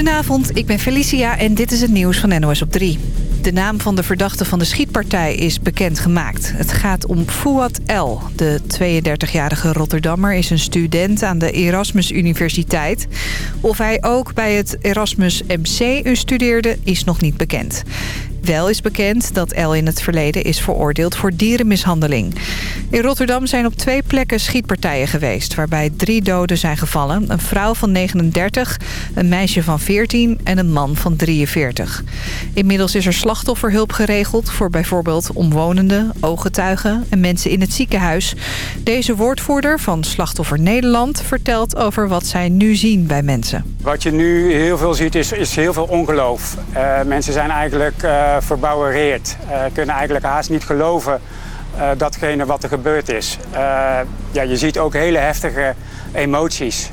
Goedenavond, ik ben Felicia en dit is het nieuws van NOS op 3. De naam van de verdachte van de schietpartij is bekendgemaakt. Het gaat om Fouad El. De 32-jarige Rotterdammer is een student aan de Erasmus Universiteit. Of hij ook bij het Erasmus MC studeerde is nog niet bekend. Wel is bekend dat El in het verleden is veroordeeld voor dierenmishandeling. In Rotterdam zijn op twee plekken schietpartijen geweest... waarbij drie doden zijn gevallen. Een vrouw van 39, een meisje van 14 en een man van 43. Inmiddels is er slachtofferhulp geregeld... voor bijvoorbeeld omwonenden, ooggetuigen en mensen in het ziekenhuis. Deze woordvoerder van Slachtoffer Nederland vertelt over wat zij nu zien bij mensen. Wat je nu heel veel ziet is, is heel veel ongeloof. Uh, mensen zijn eigenlijk... Uh, verbouwereerd. Uh, kunnen eigenlijk haast niet geloven uh, datgene wat er gebeurd is. Ja, je ziet ook hele heftige emoties.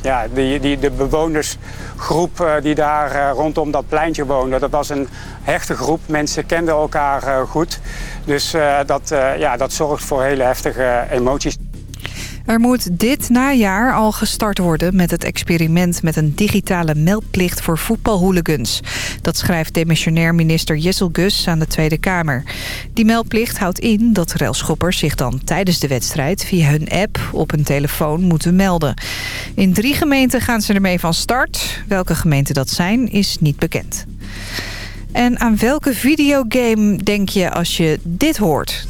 ja, die, die, de bewonersgroep die daar rondom dat pleintje woonde, dat was een hechte groep. Mensen kenden elkaar goed. Dus dat, ja, dat zorgt voor hele heftige emoties. Er moet dit najaar al gestart worden met het experiment met een digitale meldplicht voor voetbalhooligans. Dat schrijft demissionair minister Jessel Gus aan de Tweede Kamer. Die meldplicht houdt in dat railschoppers zich dan tijdens de wedstrijd via hun app op hun telefoon moeten melden. In drie gemeenten gaan ze ermee van start. Welke gemeenten dat zijn is niet bekend. En aan welke videogame denk je als je dit hoort?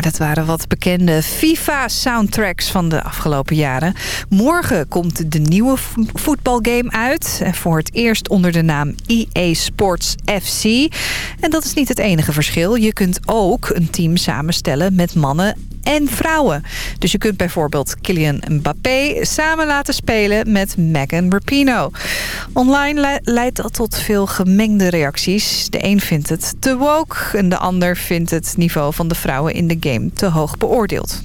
Dat waren wat bekende FIFA-soundtracks van de afgelopen jaren. Morgen komt de nieuwe voetbalgame uit. Voor het eerst onder de naam EA Sports FC. En dat is niet het enige verschil. Je kunt ook een team samenstellen met mannen en vrouwen. Dus je kunt bijvoorbeeld Kylian Mbappé samen laten spelen met Megan Rapinoe. Online leidt dat tot veel gemengde reacties. De een vindt het te woke en de ander vindt het niveau van de vrouwen in de game te hoog beoordeeld.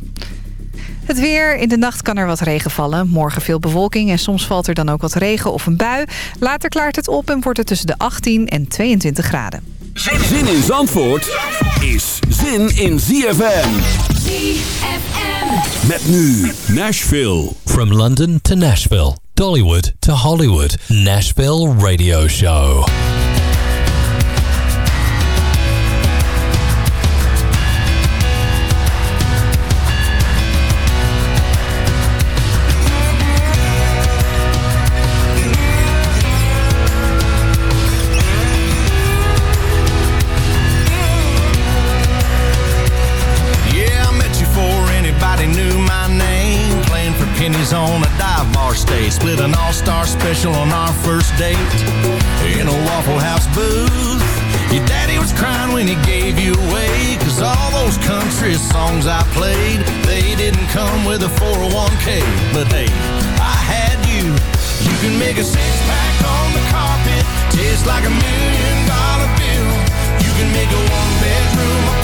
Het weer. In de nacht kan er wat regen vallen. Morgen veel bewolking en soms valt er dan ook wat regen of een bui. Later klaart het op en wordt het tussen de 18 en 22 graden. Zin in Zandvoort is zin in ZFM. ZFM. Met nu Nashville. From London to Nashville. Dollywood to Hollywood. Nashville Radio Show. Stay. Split an all-star special on our first date in a Waffle House booth. Your daddy was crying when he gave you away Cause all those country songs I played They didn't come with a 401k But hey, I had you You can make a six-pack on the carpet Taste like a million dollar bill You can make a one-bedroom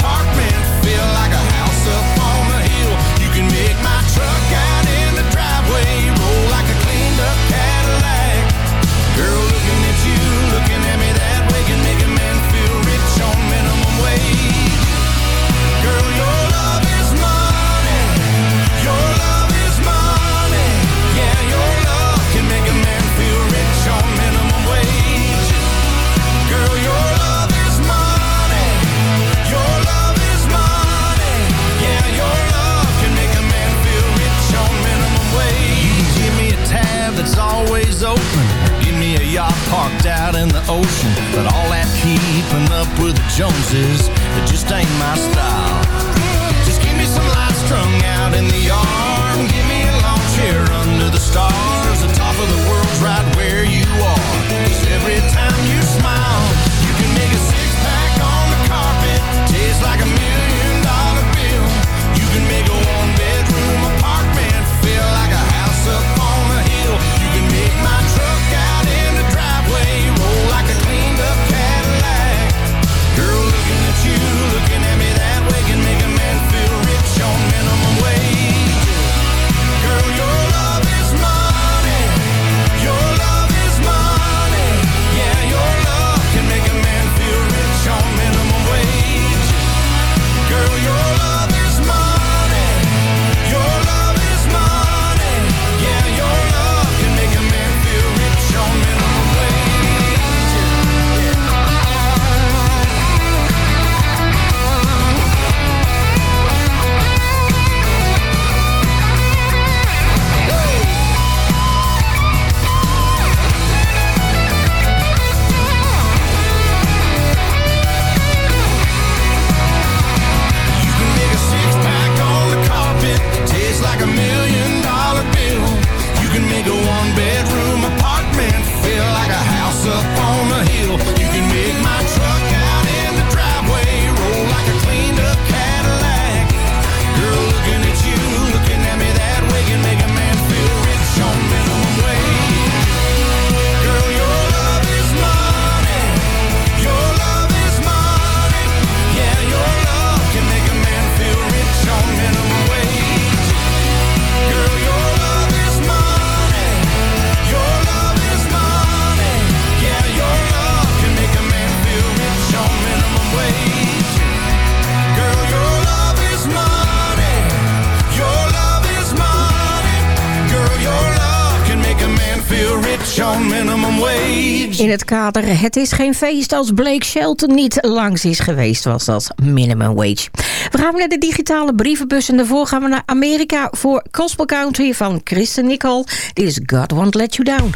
In het kader Het is geen feest als Blake Shelton niet langs is geweest, was dat minimum wage. We gaan naar de digitale brievenbus en daarvoor gaan we naar Amerika voor Gospel Country van Kristen Nicole. Dit is God Won't Let You Down.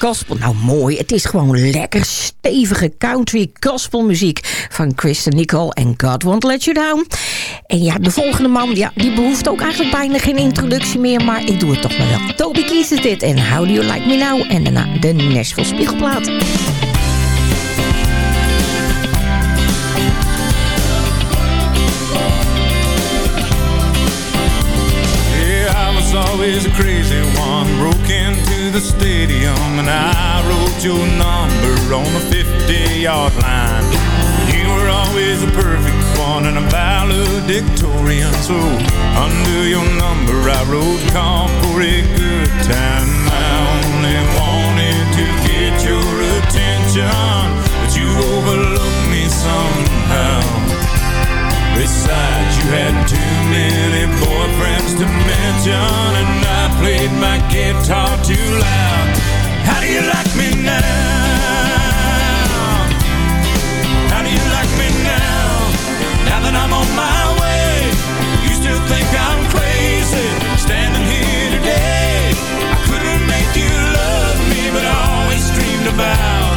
Gospel. Nou mooi, het is gewoon lekker stevige country gospelmuziek van Kristen Nicole en God Won't Let You Down. En ja, de volgende man, ja, die behoeft ook eigenlijk bijna geen introductie meer, maar ik doe het toch maar wel. Toby Keith is dit en How Do You Like Me Now? En daarna de Nashville Spiegelplaat. Always a crazy one, broke into the stadium and I wrote your number on the 50-yard line. You were always a perfect one and a valedictorian, so under your number I wrote call for a good time. I only wanted to get your attention, but you overlooked me somehow. Besides, you had too many boyfriends to mention, and I played my guitar too loud. How do you like me now? How do you like me now? Now that I'm on my way, you still think I'm crazy, standing here today. I couldn't make you love me, but I always dreamed about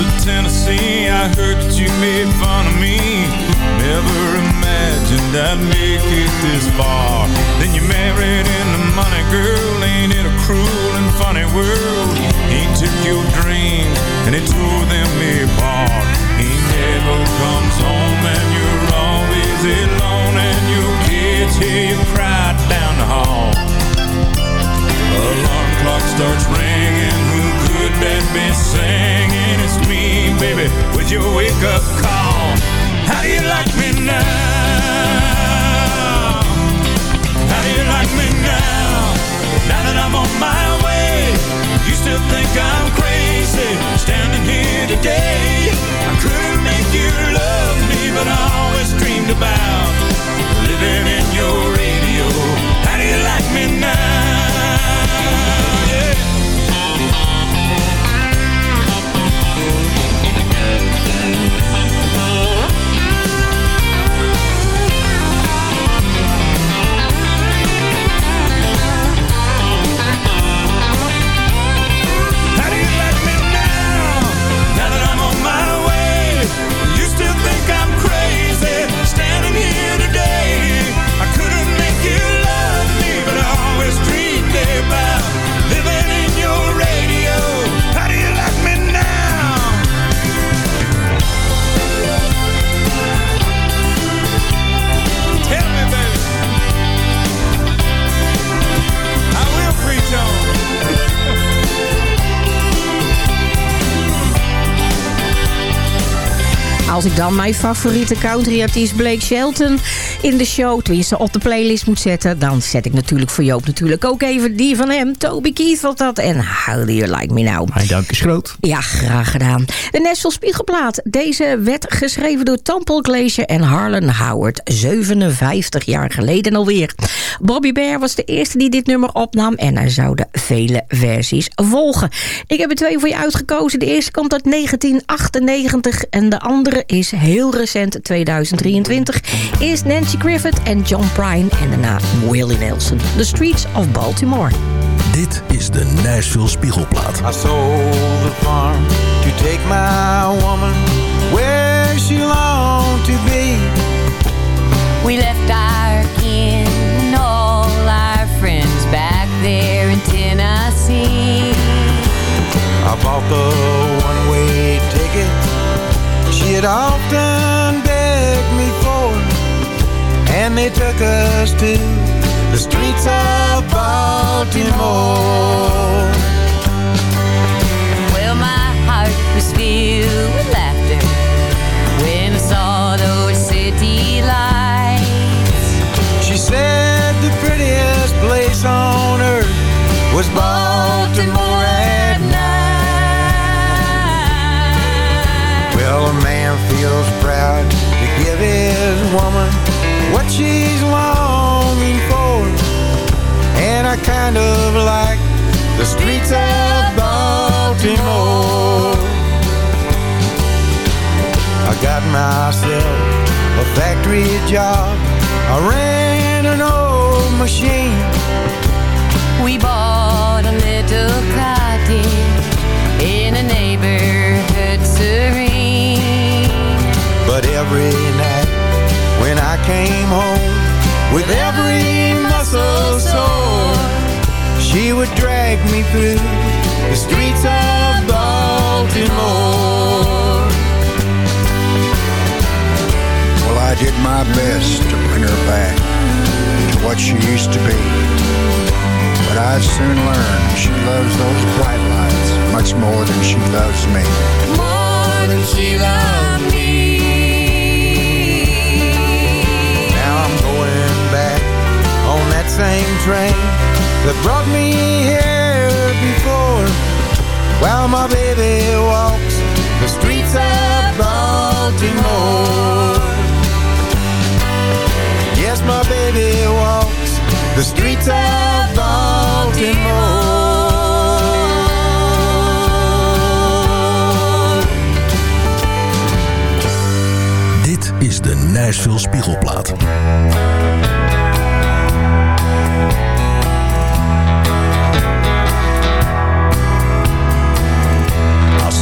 to Tennessee. I heard that you made fun of me. Never imagined I'd make it this far. Then you married into money, girl. Ain't it a cruel and funny world? He took your dreams and he tore them apart. He never comes home and you're always alone And you're till you cried down the hall. Alarm clock starts ringing, who could that be singing? Your wake-up call. How do you like me now? How do you like me now? Now that I'm on my way, you still think I'm crazy, standing here today. I couldn't make you love me, but I always dreamed about living in your radio. How do you like me now? Als ik dan mijn favoriete country-artiest Blake Shelton in de show, tenminste op de playlist moet zetten, dan zet ik natuurlijk voor Joop natuurlijk ook even die van hem. Toby Keith was dat. En How Do You Like Me Now? Mijn dank is groot. Ja, graag gedaan. De Nashville Spiegelplaat. Deze werd geschreven door Tom Paul Glacier en Harlan Howard. 57 jaar geleden alweer. Bobby Bear was de eerste die dit nummer opnam. En er zouden vele versies volgen. Ik heb er twee voor je uitgekozen. De eerste komt uit 1998 en de andere is heel recent, 2023. Eerst Nancy Griffith en John Prine en daarna Willie Nelson. The Streets of Baltimore. Dit is de Nashville Spiegelplaat. I sold the farm to take my woman where she longed to be. We left our kin and all our friends back there in Tennessee. I bought the one-way ticket she had often begged me for, and they took us to the streets of Baltimore. Well, my heart was filled with laughter when I saw those city lights. She said the prettiest place on earth was Baltimore at night. Well, a man feels proud to give his woman what she's longing for. And I kind of like the streets of Baltimore. I got myself a factory job. I ran an old machine. We bought a little cottage in a neighborhood serene. But every night when I came home with every muscle sore, she would drag me through the streets of Baltimore. Well, I did my best to bring her back to what she used to be. But I soon learned she loves those bright lights much more than she loves me. More than she loved me. Same train that brought me here before. While my baby walks the streets of Baltimore. Yes, my baby walks the streets of Baltimore. Is de Nashville Spiegelplaat.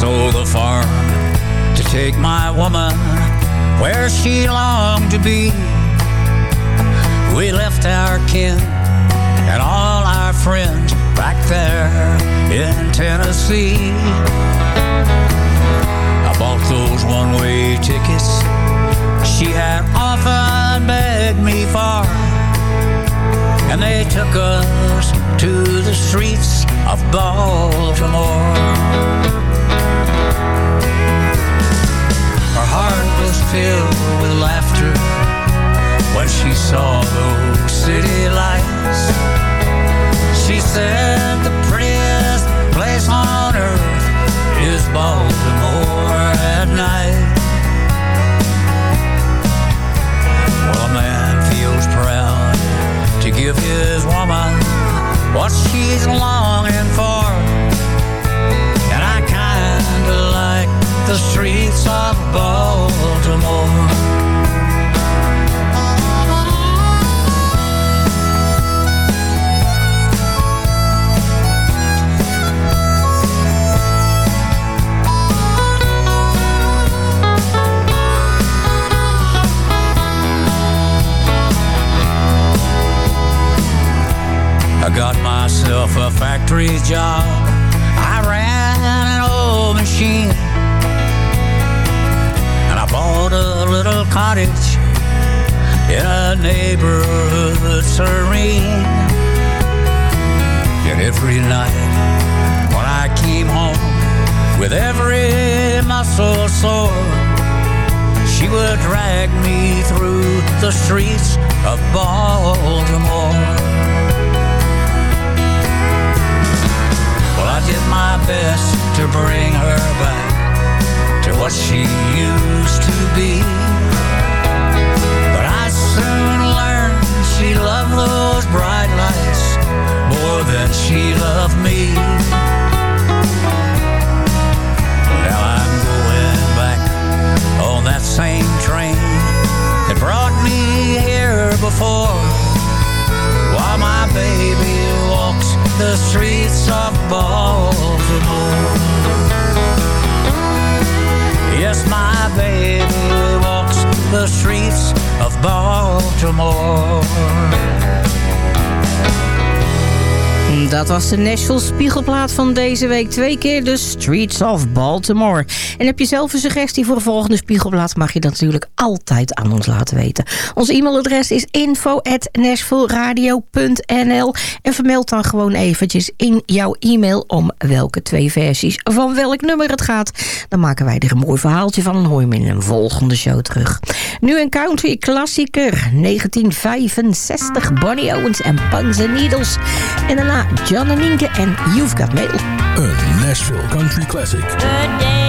Sold the farm to take my woman where she longed to be. We left our kin and all our friends back there in Tennessee. I bought those one-way tickets she had often begged me for, and they took us to the streets of Baltimore. Her heart was filled with laughter when she saw those city lights. She said the prettiest place on earth is Baltimore at night. Well, a man feels proud to give his woman what she's longing the streets of Baltimore. I got myself a factory job. I ran an old machine. Cottage in a neighborhood serene. And every night when I came home with every muscle sore, she would drag me through the streets of Baltimore. Well, I did my best to bring her back to what she used to be. Soon learned she loved those bright lights more than she loved me. Now I'm going back on that same train that brought me here before. While my baby walks the streets of Baltimore. Yes, my baby walks the streets of Baltimore. Dat was de Nashville Spiegelplaat van deze week. Twee keer de Streets of Baltimore. En heb je zelf een suggestie voor de volgende Spiegelplaat... mag je dat natuurlijk altijd aan ons laten weten. Ons e-mailadres is info.nashvilleradio.nl En vermeld dan gewoon eventjes in jouw e-mail... om welke twee versies van welk nummer het gaat. Dan maken wij er een mooi verhaaltje van... en hoor je hem in een volgende show terug. Nu een country klassieker. 1965, Bonnie Owens en Pons and Needles. En daarna John en Nienke en You've Got Mail. Een Nashville Country Classic.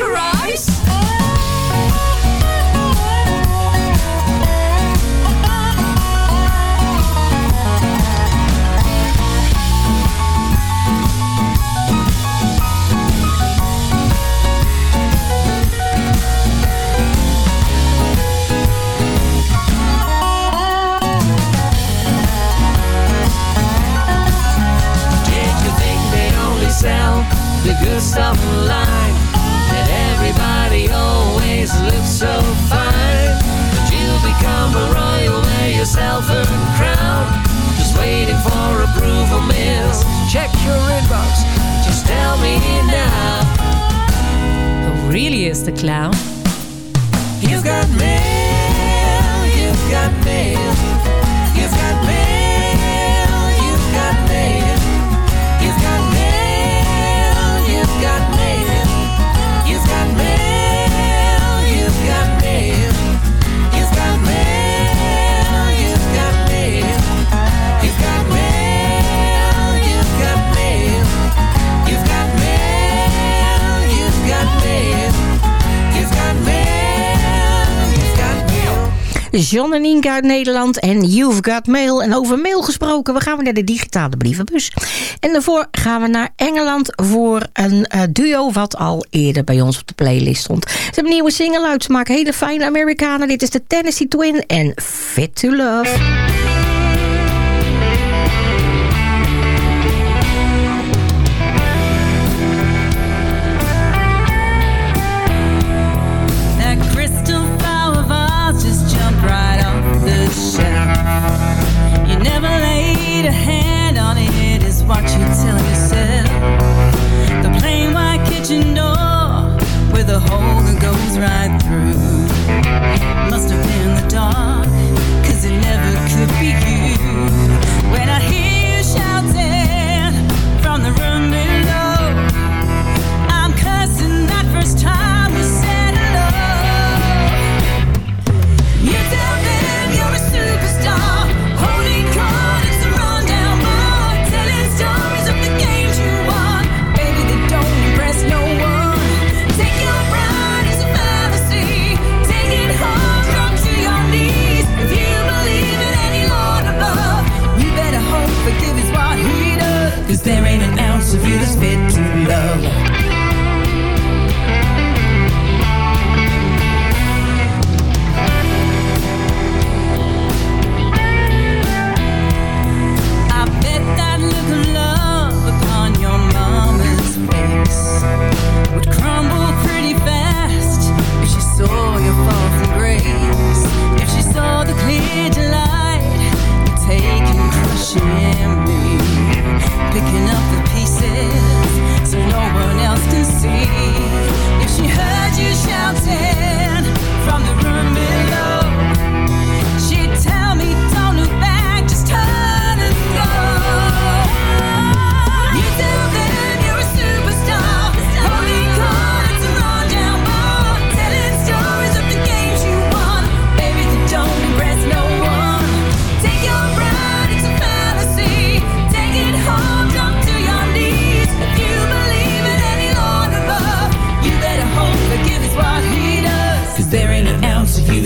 Right. for approval mails. Check your inbox, just tell me now. Who really is the clown? You got me. John en Inca uit Nederland en You've Got Mail. En over mail gesproken, we gaan we naar de digitale brievenbus. En daarvoor gaan we naar Engeland voor een eh, duo wat al eerder bij ons op de playlist stond. Ze hebben een nieuwe single uit, ze maken hele fijne Amerikanen. Dit is de Tennessee Twin en Fit to Love.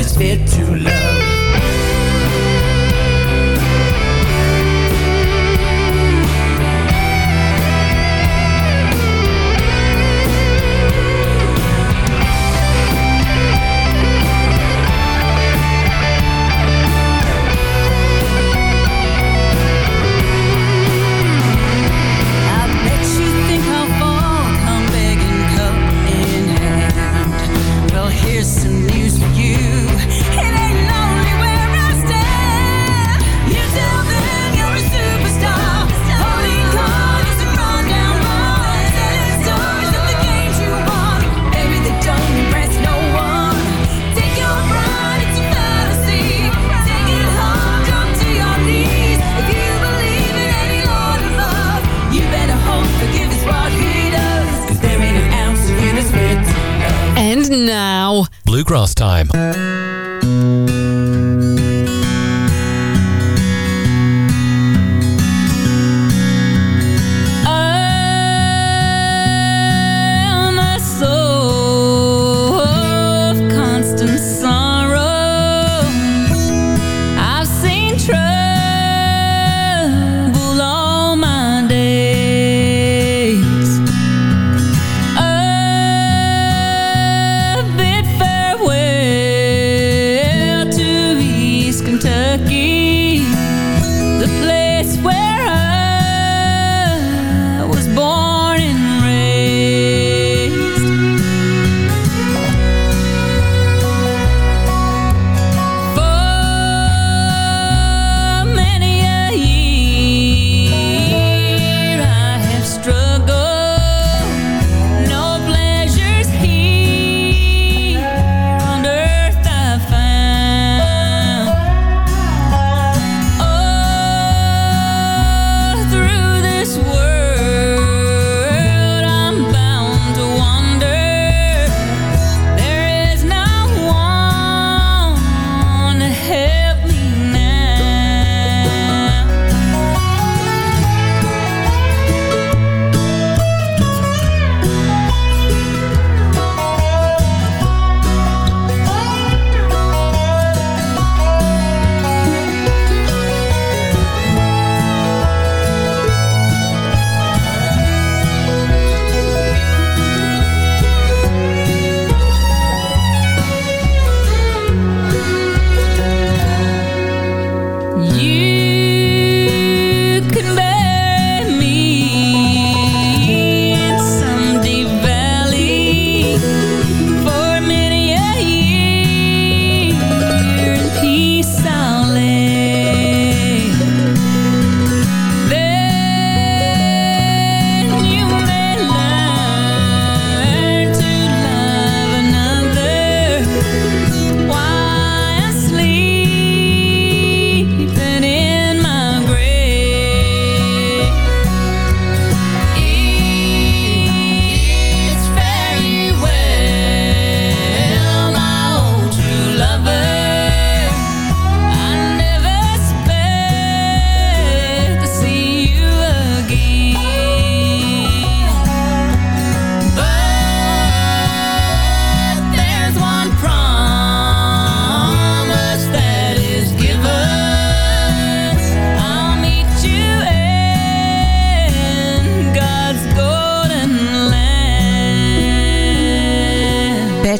Of fit to love.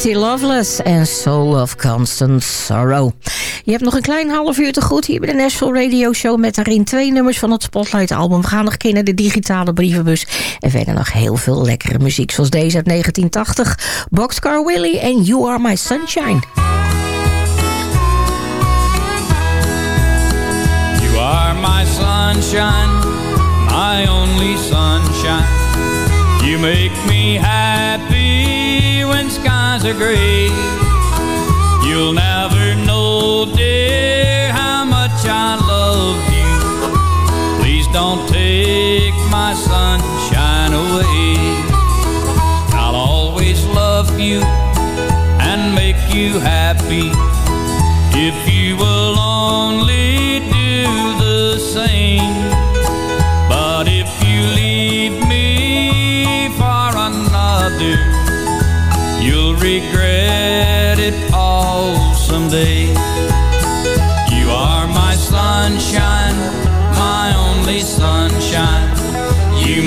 Loveless en Soul of Constant Sorrow. Je hebt nog een klein half uur te goed hier bij de Nashville Radio Show... met daarin twee nummers van het Spotlight-album. We gaan nog keer naar de digitale brievenbus. En verder nog heel veel lekkere muziek, zoals deze uit 1980. Boxcar Willie en You Are My Sunshine. You are my sunshine, my only sunshine. You make me happy when skies are gray. You'll never know, dear, how much I love you. Please don't take my sunshine away. I'll always love you and make you happy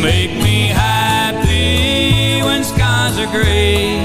make me happy when skies are gray.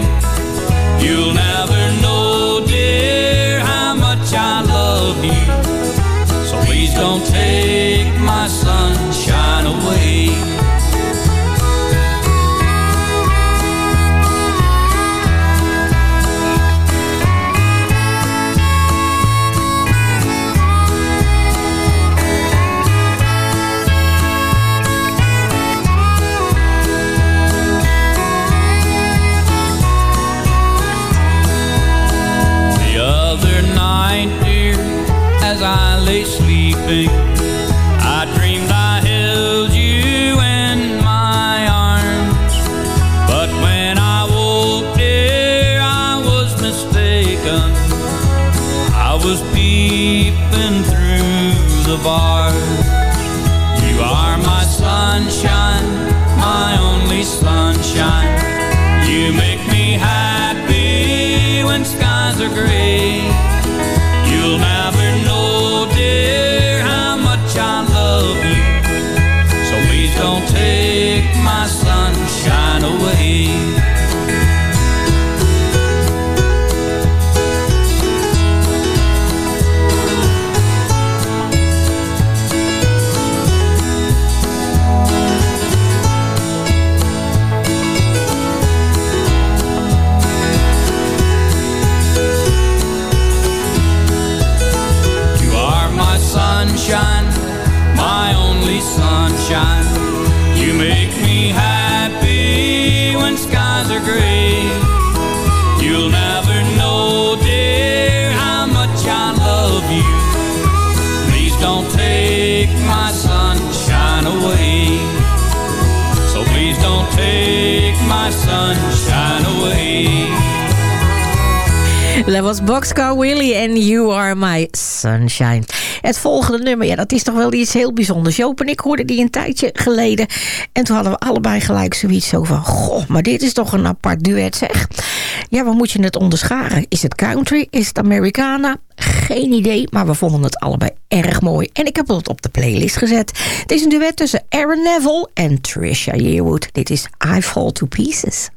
Sunshine. Het volgende nummer, ja, dat is toch wel iets heel bijzonders. Joop en ik hoorden die een tijdje geleden. En toen hadden we allebei gelijk zoiets zo van... Goh, maar dit is toch een apart duet, zeg. Ja, waar moet je het onderscharen? Is het country? Is het Americana? Geen idee, maar we vonden het allebei erg mooi. En ik heb het op de playlist gezet. Het is een duet tussen Aaron Neville en Trisha Yearwood. Dit is I Fall to Pieces.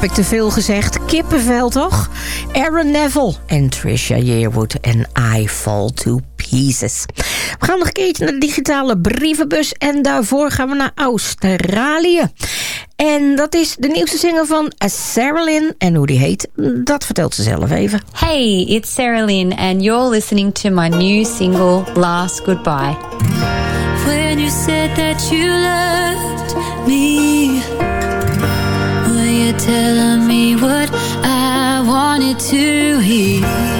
heb ik te veel gezegd. Kippenvel toch? Aaron Neville en Trisha Yearwood en I Fall To Pieces. We gaan nog een keertje naar de digitale brievenbus en daarvoor gaan we naar Australië. En dat is de nieuwste single van Sarah Lynn. En hoe die heet, dat vertelt ze zelf even. Hey, it's Sarah Lynn and you're listening to my new single Last Goodbye. When you said that you loved me telling me what I wanted to hear.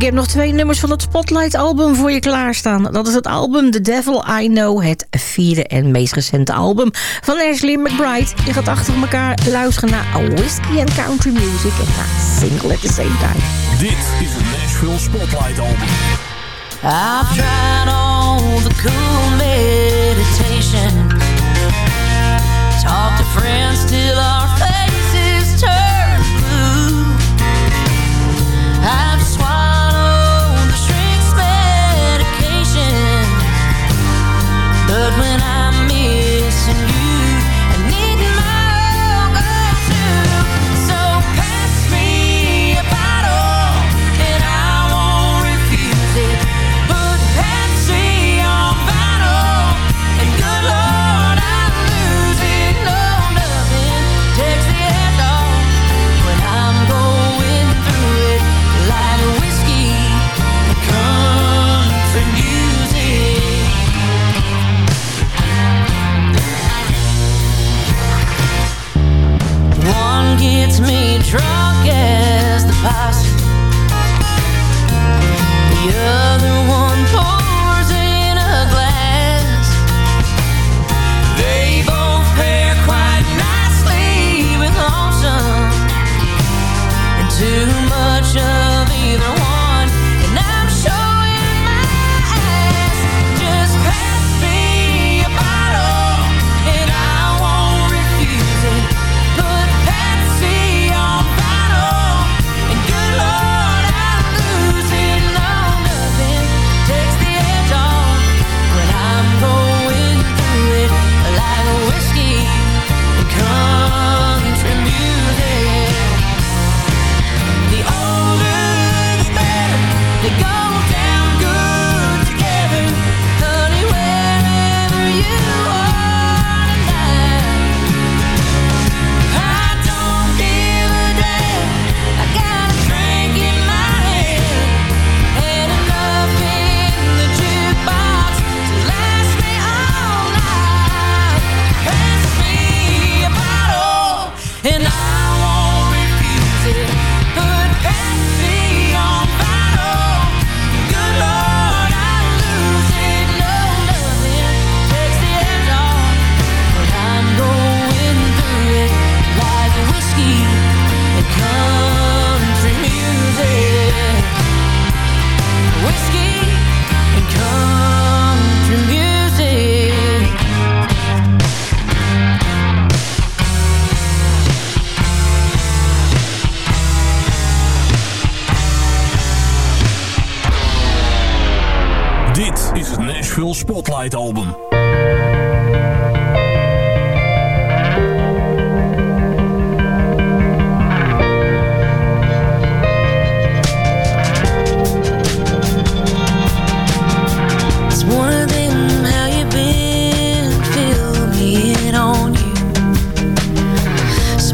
Ik heb nog twee nummers van het Spotlight album voor je klaarstaan. Dat is het album The Devil I Know, het vierde en meest recente album van Ashley McBride. Je gaat achter elkaar luisteren naar Whiskey and country music en naar single at the same time. Dit is het Nashville Spotlight album. I've tried all the cool meditation gets me drunk as the past.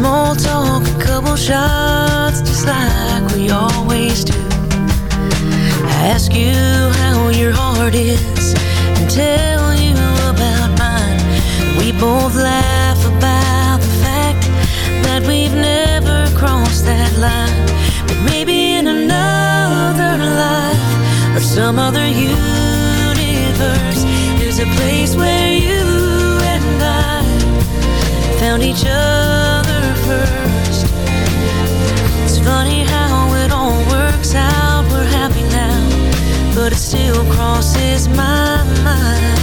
Small talk, a couple shots, just like we always do. I ask you how your heart is and tell you about mine. We both laugh about the fact that we've never crossed that line. But maybe in another life or some other universe, there's a place where you and I found each other It's funny how it all works out. We're happy now, but it still crosses my mind.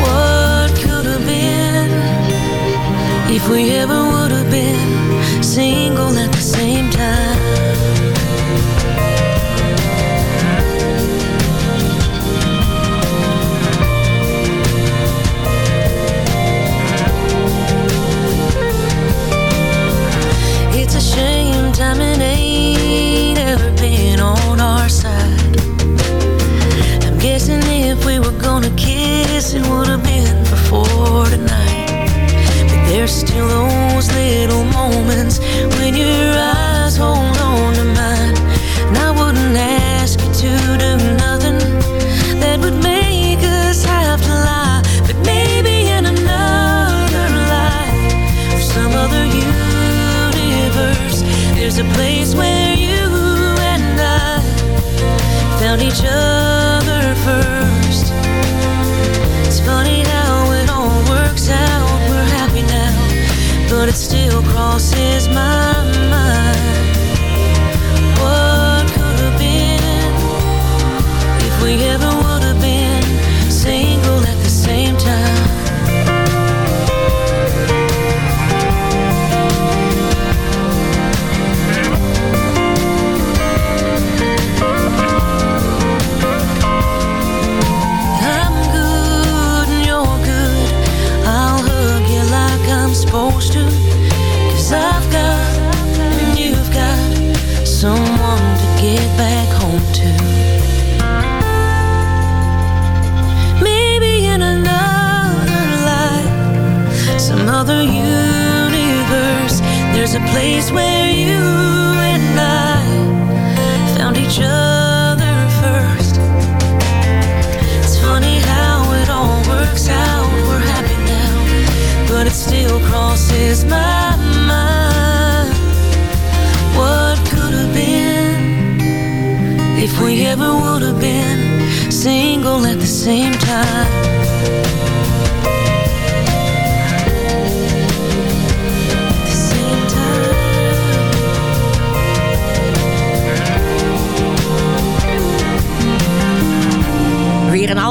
What could have been if we ever would have been single at the same time? There's still those little moments when your eyes hold on to mine. And I wouldn't ask you to do nothing that would make us have to lie. But maybe in another life, or some other universe, there's a place where you and I found each other but it still crosses my mind. What could have been if we ever a place where you and I found each other first. It's funny how it all works out. We're happy now, but it still crosses my mind. What could have been if we ever would have been single at the same time?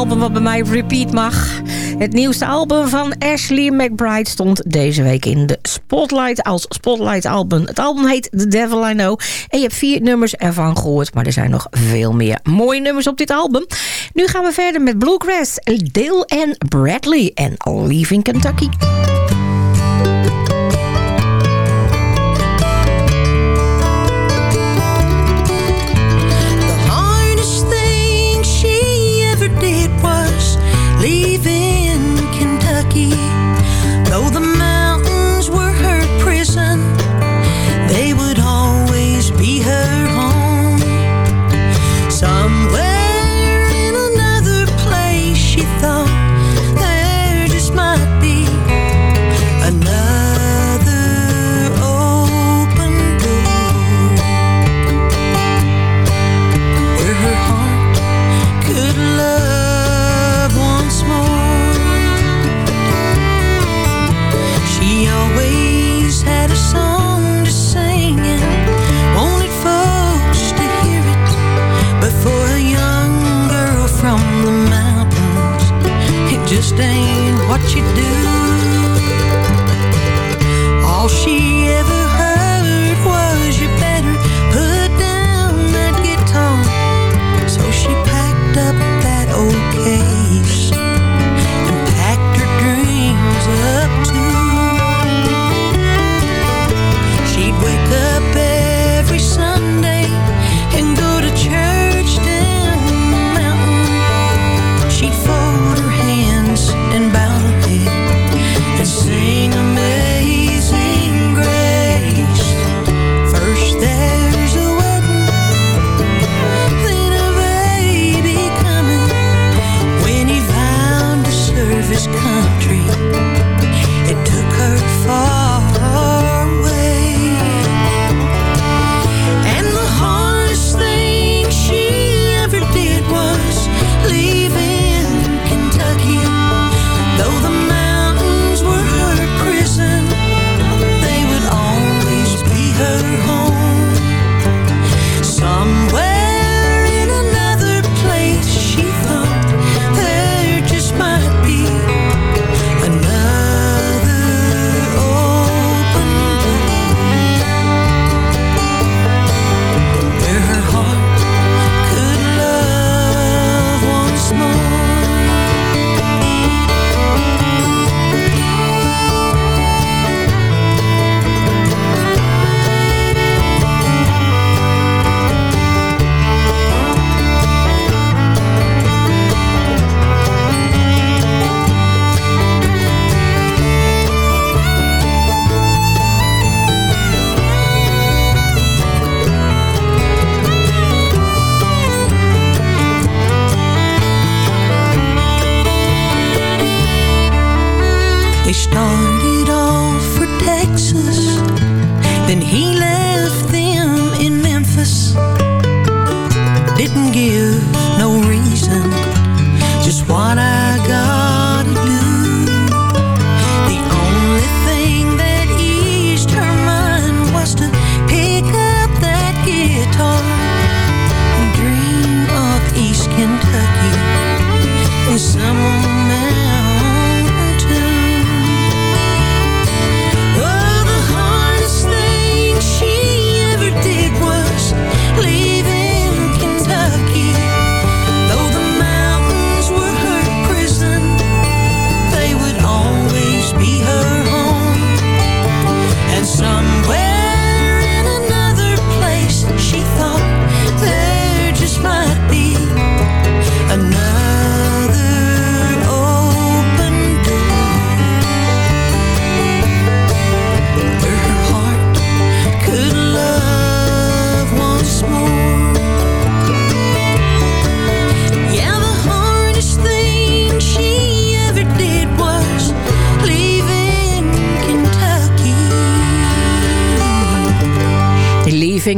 Album wat bij mij repeat mag. Het nieuwste album van Ashley McBride stond deze week in de Spotlight als Spotlight album. Het album heet The Devil I Know. En je hebt vier nummers ervan gehoord, maar er zijn nog veel meer mooie nummers op dit album. Nu gaan we verder met Bluegrass, Dale en Bradley en Leaving Kentucky.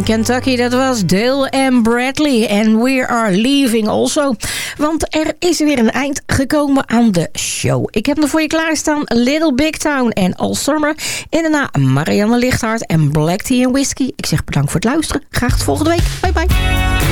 Kentucky. Dat was Dale en Bradley. En we are leaving also. Want er is weer een eind gekomen aan de show. Ik heb er voor je klaarstaan Little Big Town en All Summer. En daarna Marianne Lichthart en Black Tea and Whiskey. Ik zeg bedankt voor het luisteren. Graag tot volgende week. Bye bye.